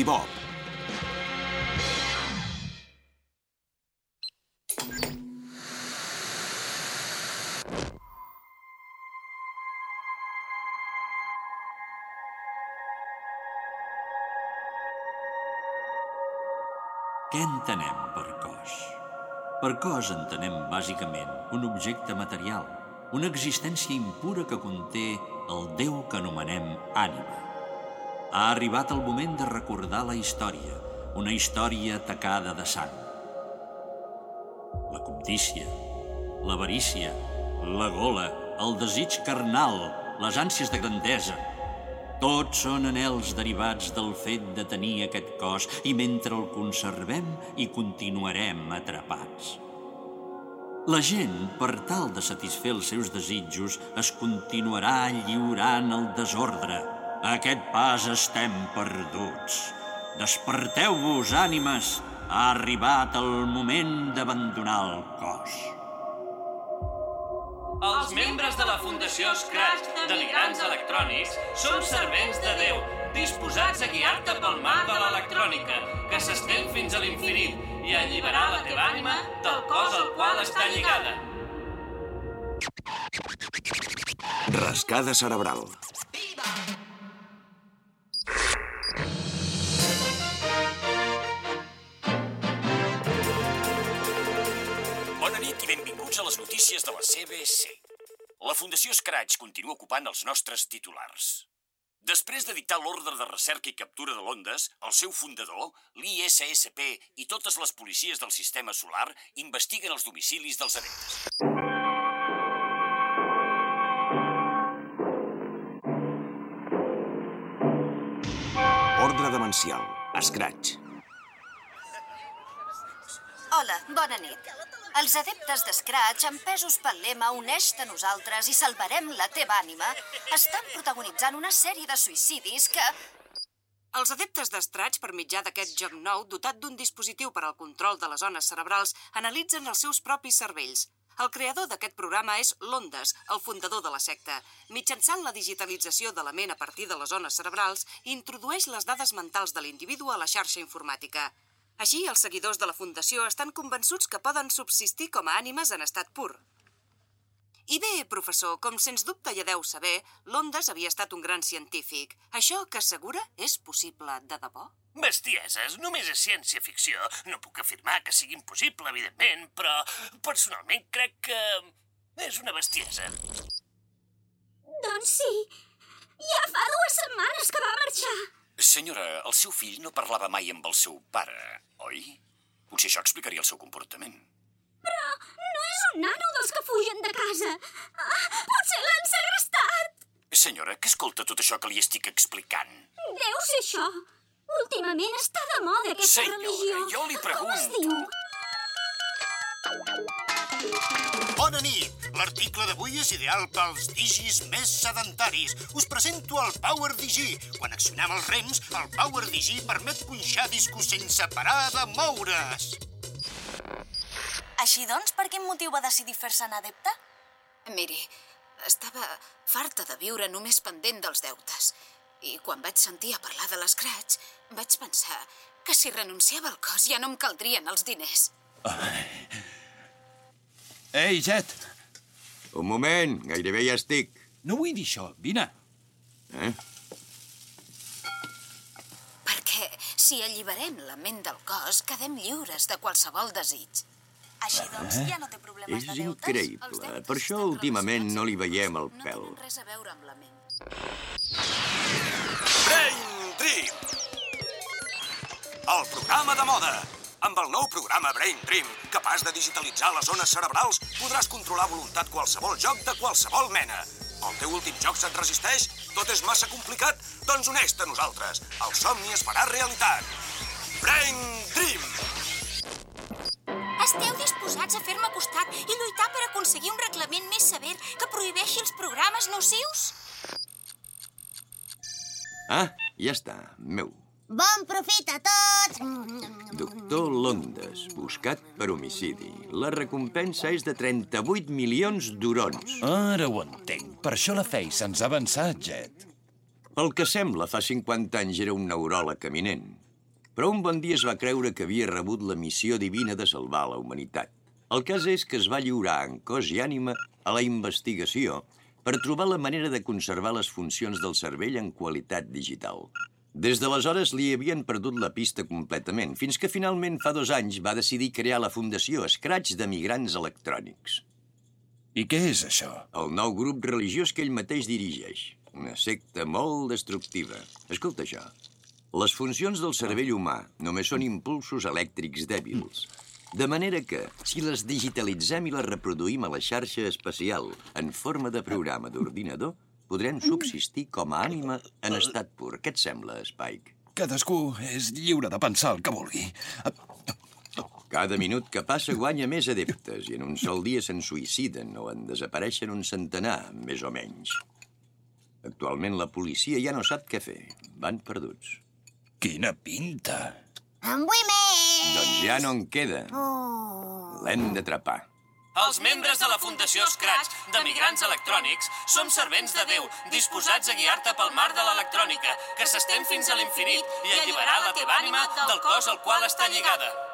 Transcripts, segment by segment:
Bebop. Què entenem per cos? Per cos entenem bàsicament un objecte material, una existència impura que conté el Déu que anomenem ànima. Ha arribat el moment de recordar la història, una història tacada de sang. La cobdícia, l'avarícia, la gola, el desig carnal, les ànsies de grandesa, tots són anels derivats del fet de tenir aquest cos i mentre el conservem hi continuarem atrapats. La gent, per tal de satisfer els seus desitjos, es continuarà lliurant el desordre. A aquest pas estem perduts. Desperteu-vos, ànimes! Ha arribat el moment d'abandonar el cos. Els membres de la Fundació Scratch Deligrants Electrònics som servents de Déu, disposats a guiar-te pel mar de l'electrònica, que s'estén fins a l'infinit i a alliberar la teva ànima del cos al qual està lligada. Rascada cerebral. Bona notícies de la CBC. La Fundació Scratch continua ocupant els nostres titulars. Després de dictar l'ordre de recerca i captura de l'Ondes, el seu fundador, l'ISSP i totes les policies del sistema solar investiguen els domicilis dels adeptes. Ordre demencial. Scratch. Hola, bona nit. Els adeptes de Scratch, empesos pel lema Uneix-te a nosaltres i salvarem la teva ànima, estan protagonitzant una sèrie de suïcidis que... Els adeptes d'Estrats, per mitjà d'aquest joc nou, dotat d'un dispositiu per al control de les zones cerebrals, analitzen els seus propis cervells. El creador d'aquest programa és Londes, el fundador de la secta. Mitjançant la digitalització de la ment a partir de les zones cerebrals, introdueix les dades mentals de l'individu a la xarxa informàtica. Així, els seguidors de la Fundació estan convençuts que poden subsistir com a ànimes en estat pur. I bé, professor, com sens dubte ja deu saber, Londes havia estat un gran científic. Això que assegura és possible de debò? Bestieses, només és ciència-ficció. No puc afirmar que sigui impossible, evidentment, però personalment crec que és una bestiesa. Doncs sí. Ja fa dues setmanes que va marxar. Senyora, el seu fill no parlava mai amb el seu pare, oi? Potser això explicaria el seu comportament. Però no és un nano dels que fugen de casa. Ah, potser l'han segrestat. Senyora, què escolta tot això que li estic explicant? Deu ser això. Últimament està de moda aquesta Senyora, religió. jo li Com es pregunto. diu? Bona nit! L'article d'avui és ideal pels digis més sedentaris. Us presento el Power Digi. Quan accionem els rems, el Power Digi permet punxar discos sense parar de moure's. Així doncs, per quin motiu va decidir fer-se'n adepte? Miri, Estava farta de viure només pendent dels deutes. I quan vaig sentir a parlar de l'Scratch, vaig pensar que si renunciava al cos ja no em caldrien els diners. Ei, Jet! Un moment, gairebé ja estic. No vull dir això. Vine. Eh? Perquè si alliberem la ment del cos, quedem lliures de qualsevol desig. Així doncs, Eh? ja no té problemes És de deutes? increïble. Per això últimament no li veiem el pèl. Res a veure amb la ment. Brain Dream! El programa de moda. Amb el nou programa Brain Dream, capaç de digitalitzar les zones cerebrals, podràs controlar a voluntat qualsevol joc de qualsevol mena. El teu últim joc se't resisteix? Tot és massa complicat? Doncs uneix-te a nosaltres. El somni es farà realitat. Brain Dream! Esteu disposats a fer-me costat i lluitar per aconseguir un reglament més sever que prohibeixi els programes nocius? Ah, ja està, meu. Bon profit a tots! Doctor Londes, buscat per homicidi. La recompensa és de 38 milions d'urons. Ara ho entenc. Per això la Fei se'ns ha avançat, Jet. Pel que sembla, fa 50 anys era un neuròleg eminent. Però un bon dia es va creure que havia rebut la missió divina de salvar la humanitat. El cas és que es va lliurar en cos i ànima a la investigació per trobar la manera de conservar les funcions del cervell en qualitat digital. Des d'aleshores li havien perdut la pista completament, fins que finalment fa dos anys va decidir crear la Fundació Scratch de Migrants Electrònics. I què és això? El nou grup religiós que ell mateix dirigeix. Una secta molt destructiva. Escolta això. Les funcions del cervell humà només són impulsos elèctrics dèbils. De manera que, si les digitalitzem i les reproduïm a la xarxa espacial en forma de programa d'ordinador, podrem subsistir com a ànima en estat pur. Què et sembla, Spike? Cadascú és lliure de pensar el que vulgui. Cada minut que passa guanya més adeptes i en un sol dia se'n suïciden o en desapareixen un centenar, més o menys. Actualment la policia ja no sap què fer. Van perduts. Quina pinta! En vull més! Doncs ja no en queda. Oh. L'hem d'atrapar. Els membres de la Fundació Scratch de Migrants Electrònics som servents de Déu, disposats a guiar-te pel mar de l'electrònica, que s'estén fins a l'infinit i alliberar la teva ànima del cos al qual està lligada.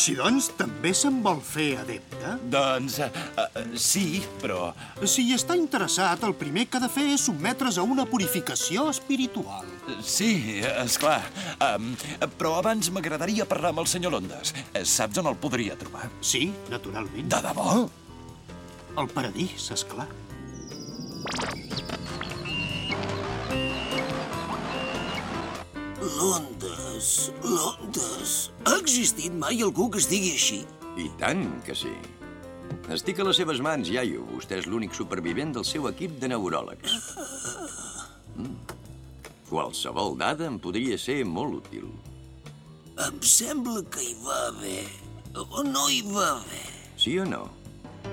Així doncs, també se'n vol fer adepte? Doncs, uh, sí, però... Si hi està interessat, el primer que ha de fer és sotmetre's a una purificació espiritual. Sí, és clar. Um, però abans m'agradaria parlar amb el senyor Londes. Eh, Saps on el podria trobar? Sí, naturalment. De debò? El paradís, és clar. Londes, Londes... Ha existit mai algú que es digui així? I tant que sí. Estic a les seves mans, iaio. Vostè és l'únic supervivent del seu equip de neuròlegs. Mm. Qualsevol dada em podria ser molt útil. Em sembla que hi va haver... O no hi va haver. Sí o no?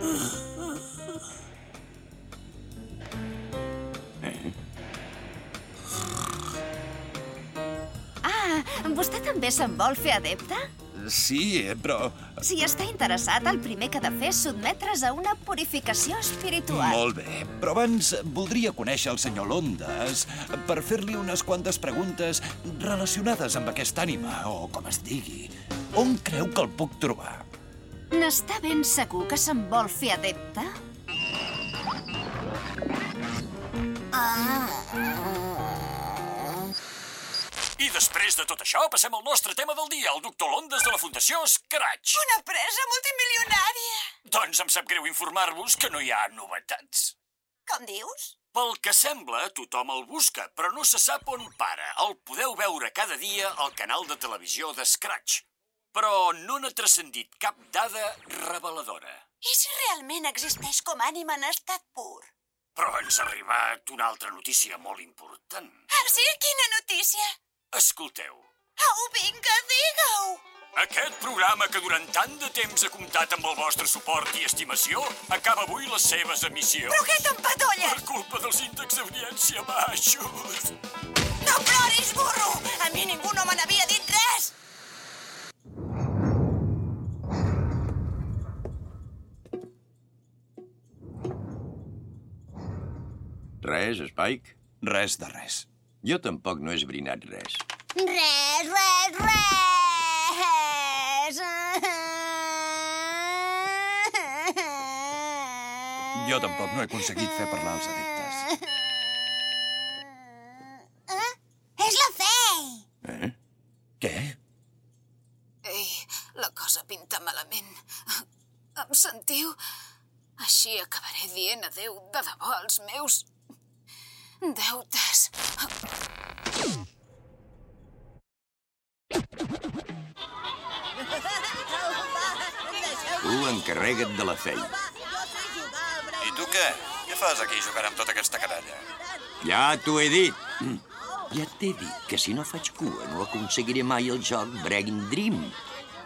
Eh? vostè també se'n vol fer adepte? sí, però... Si està interessat, el primer que ha de fer és sotmetre's a una purificació espiritual. Molt bé, però abans voldria conèixer el senyor Londes per fer-li unes quantes preguntes relacionades amb aquesta ànima, o com es digui. On creu que el puc trobar? N'està ben segur que se'n vol fer adepte? I després de tot això, passem al nostre tema del dia, el doctor Londes de la Fundació Scratch. Una empresa multimilionària. Doncs em sap greu informar-vos que no hi ha novetats. Com dius? Pel que sembla, tothom el busca, però no se sap on para. El podeu veure cada dia al canal de televisió de Scratch. Però no n'ha transcendit cap dada reveladora. I si realment existeix com ànima en estat pur? Però ens ha arribat una altra notícia molt important. Ah, sí? Quina notícia? Escolteu, Au, vinga, digue-ho. aquest programa que durant tant de temps ha comptat amb el vostre suport i estimació acaba avui les seves emissions. Però què t'empatolles? Per culpa dels índexs d'audiència baixos. No ploris, burro! A mi ningú no me n'havia dit res! Res, Spike? Res de res. Jo tampoc no he esbrinat res. Res, res, res! Jo tampoc no he aconseguit fer parlar els adeptes. Eh? És la Fei! Eh? Què? Ei, la cosa pinta malament. Em sentiu? Així acabaré dient adeu de debò als meus deutes. Tu encarrega't de la feina. I tu què? Què fas aquí jugant amb tota aquesta canalla? Ja t'ho he dit. Mm. Ja t'he dit que si no faig cua no aconseguiré mai el joc Brain Dream.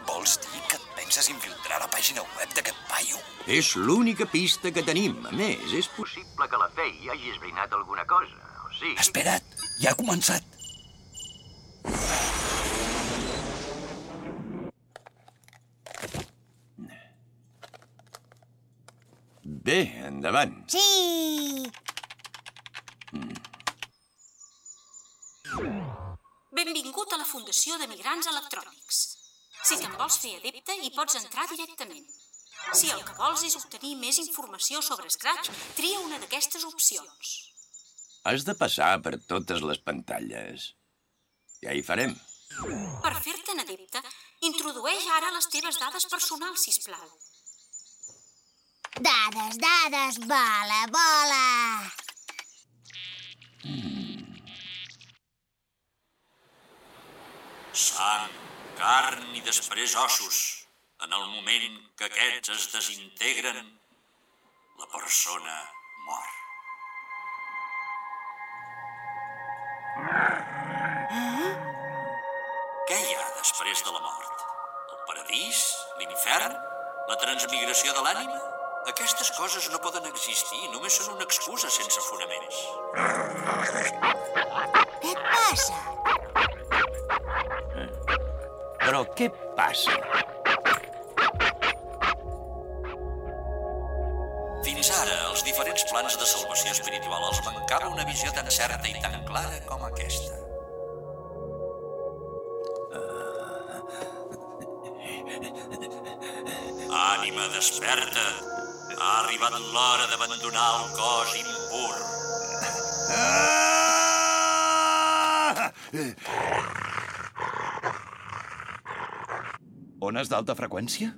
Vols dir que et penses infiltrar la pàgina web d'aquest paio? És l'única pista que tenim. A més, és possible que la Fei hagi esbrinat alguna cosa. O sigui... Espera't, ja ha començat. Bé, endavant. Sí! Benvingut a la Fundació de Migrants Electrònics. Si te'n vols fer adepte, hi pots entrar directament. Si el que vols és obtenir més informació sobre Scratch, tria una d'aquestes opcions. Has de passar per totes les pantalles. Ja hi farem. Per fer-te'n adepte, introdueix ara les teves dades personals, sisplau. Dades, dades, bola, bola! Sang, carn i després ossos. En el moment que aquests es desintegren, la persona mor. Què hi ha després de la mort? El paradís? L'infern? La transmigració de l'ànima? Aquestes coses no poden existir, només són una excusa sense fonaments. Què et passa? Però què passa? Els diferents plans de salvació espiritual els mancava una visió tan certa i tan clara com aquesta. Ànima desperta, ha arribat l'hora d'abandonar el cos impur. Ones d'alta freqüència?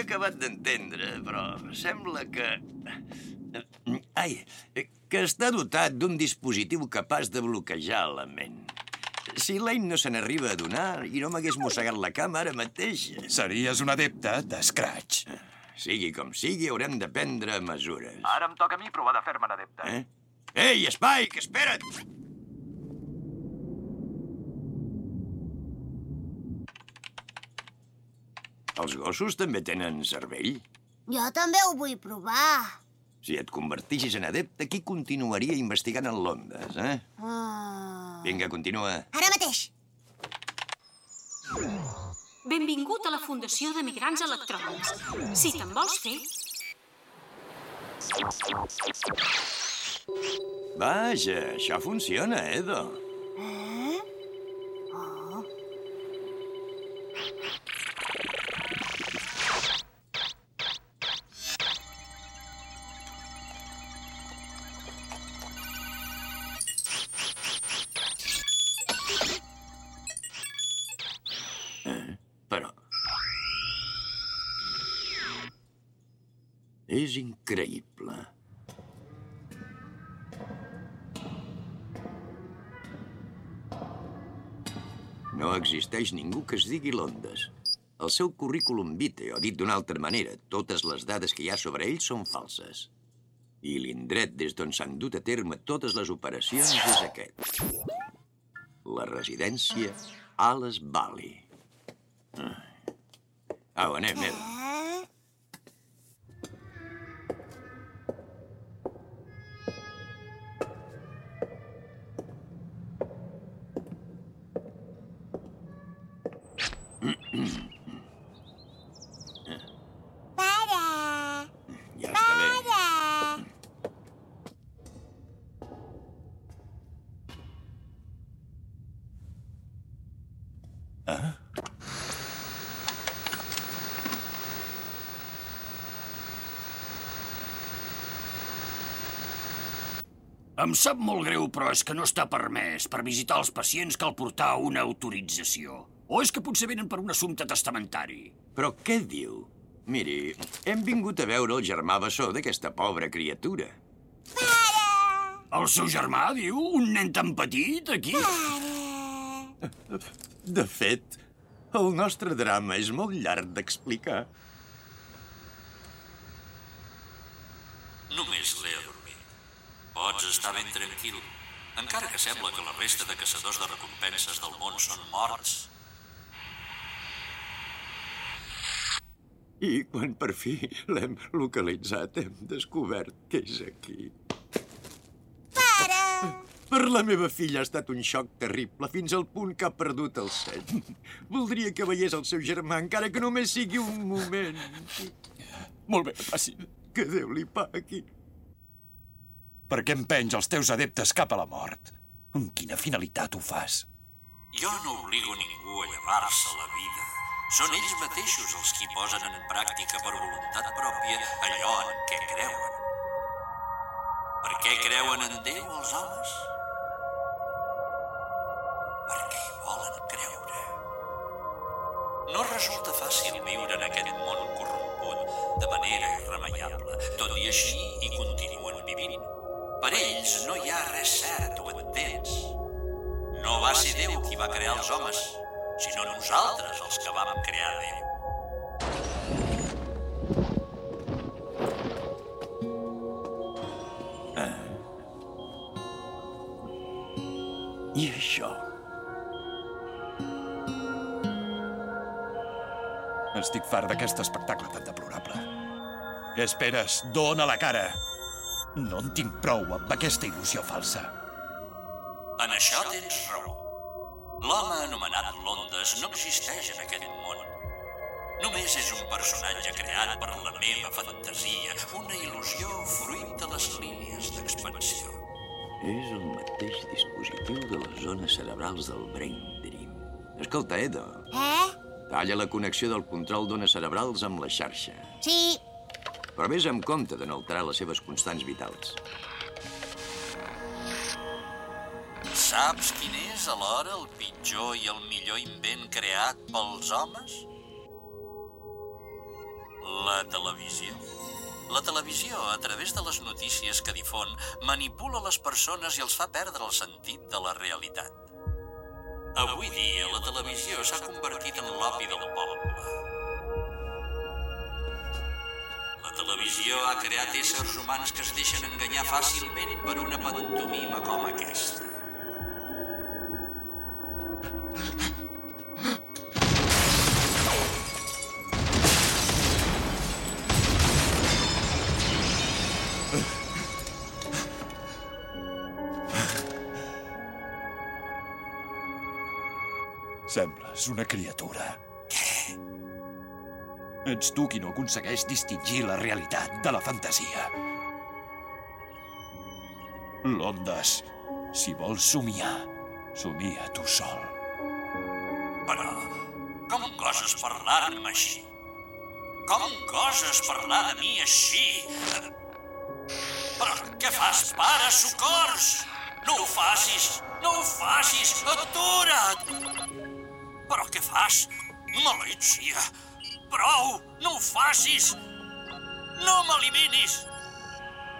He acabat d'entendre, però sembla que... Ai, que està dotat d'un dispositiu capaç de bloquejar la ment. Si l'Ain no se n'arriba a donar i no m'hagués mossegat la cama ara mateix... Series un adepte de Scratch. Sigui com sigui, haurem de prendre mesures. Ara em toca a mi provar de fer-me'n adepte. Eh? Ei, Spike, espera't! Els gossos també tenen cervell? Jo també ho vull provar. Si et convertissis en adepte, qui continuaria investigant en Londres, eh? Oh. Vinga, continua. Ara mateix. Benvingut a la Fundació de Migrants Electrònics. Si te'n vols fer, Vaja, això funciona, Edo. Eh, És increïble. No existeix ningú que es digui Londes. El seu currículum vitae, o dit d'una altra manera, totes les dades que hi ha sobre ell són falses. I l'indret des d'on s'han dut a terme totes les operacions és aquest. La residència Alice Valley. Ah. Au, anem, Edo. Pare! Ja està bé. Pare! Ah? Em sap molt greu, però és que no està permès per visitar els pacients cal portar una autorització. O és que potser venen per un assumpte testamentari. Però què diu? Miri, hem vingut a veure el germà bessó d'aquesta pobra criatura. El seu germà, diu? Un nen tan petit, aquí? De fet, el nostre drama és molt llarg d'explicar. Només l'he adormit. Pots estar ben tranquil, encara que sembla que la resta de caçadors de recompenses del món són morts. I quan per fi l'hem localitzat, hem descobert que és aquí. Pare! Per la meva filla ha estat un xoc terrible, fins al punt que ha perdut el seny. Voldria que veiés el seu germà, encara que només sigui un moment. Molt bé, passi. Que Déu li pagui. Per què empenys els teus adeptes cap a la mort? Amb quina finalitat ho fas? Jo no obligo ningú a llevar-se la vida. Són ells mateixos els qui posen en pràctica per voluntat pròpia allò en què creuen. Per què creuen en Déu els homes? Perquè hi volen creure. No resulta fàcil viure en aquest món corromput de manera irremeiable. Tot i així, hi continuen vivint. Per ells no hi ha res cert, ho entens? No va ser Déu qui va crear els homes, sinó nosaltres els que vam crear Déu. I això? Estic fart d'aquest espectacle tan deplorable. Què esperes? Dóna la cara! No en tinc prou amb aquesta il·lusió falsa. En això tens raó. L'home anomenat Londes no existeix en aquest món. Només és un personatge creat per la meva fantasia, una il·lusió fruit de les línies d'expansió. És el mateix dispositiu de les zones cerebrals del Brain Dream. Escolta, Edo, Eh? talla la connexió del control d'ones cerebrals amb la xarxa. Sí. Però vés amb compte de no alterar les seves constants vitals. Saps quin és alhora el pitjor i el millor invent creat pels homes? La televisió. La televisió, a través de les notícies que difon, manipula les persones i els fa perdre el sentit de la realitat. Avui dia, la televisió s'ha convertit en l'opi del poble. La televisió ha creat éssers humans que es deixen enganyar fàcilment per una pantomima com aquesta. Sembles una criatura. Què? Ets tu qui no aconsegueix distingir la realitat de la fantasia. Londes, si vols somiar, somia tu sol. Però, com goses parlar-me així? Com goses parlar de mi així? Però què fas, pare, socors? No ho facis, no ho facis, atura't! Però què fas? Maleïcia! Prou, no ho facis! No m'eliminis!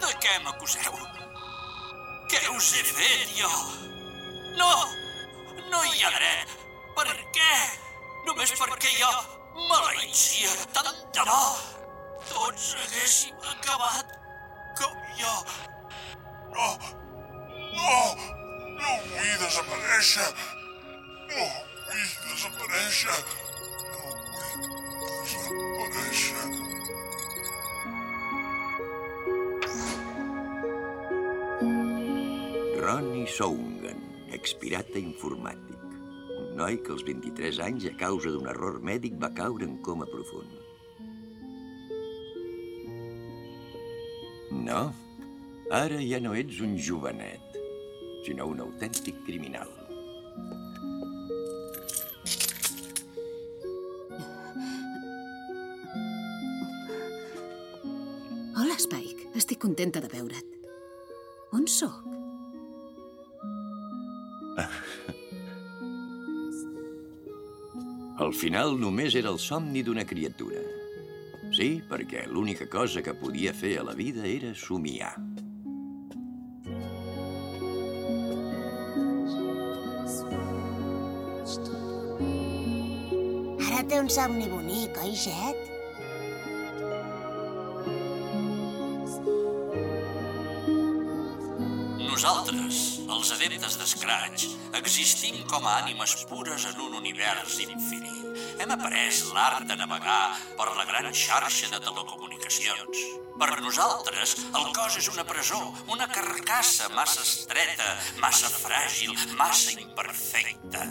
De què m'acuseu? Què us he fet, jo? No! No hi ha dret! Per què? Només perquè jo, maleïcia, tant de bo, tots haguéssim acabat com jo. No! No! No vull desaparèixer! No vull desaparèixer! No vull desaparèixer! Ronnie Soungan, expirata informàtic. Un noi que als 23 anys, a causa d'un error mèdic, va caure en coma profund. No, ara ja no ets un jovenet, sinó un autèntic criminal. Spike. Estic contenta de veure't. On sóc? Al final només era el somni d'una criatura. Sí, perquè l'única cosa que podia fer a la vida era somiar. Ara té un somni bonic, oi, Jet? Nosaltres, els adeptes d'Scratch, existim com a ànimes pures en un univers infinit. Hem après l'art de navegar per la gran xarxa de telecomunicacions. Per nosaltres, el cos és una presó, una carcassa massa estreta, massa fràgil, massa imperfecta.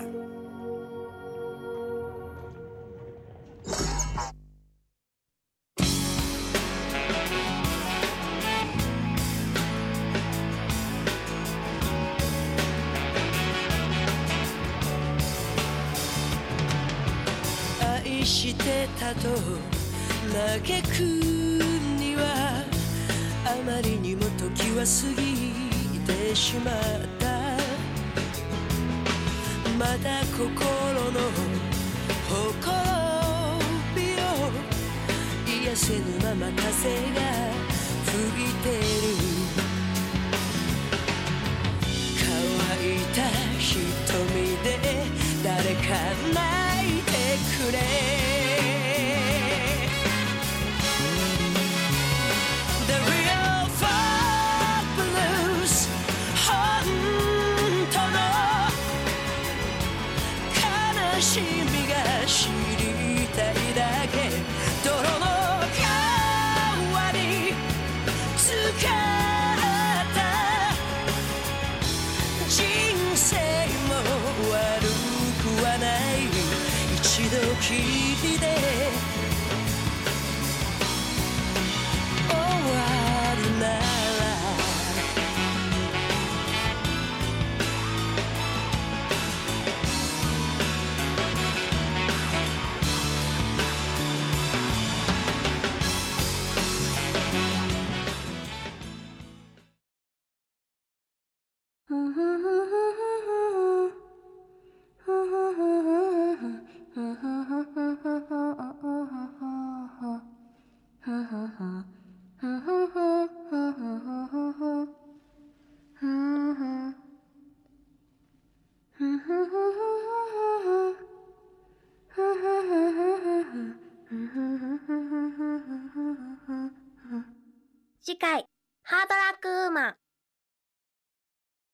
叶いてくれ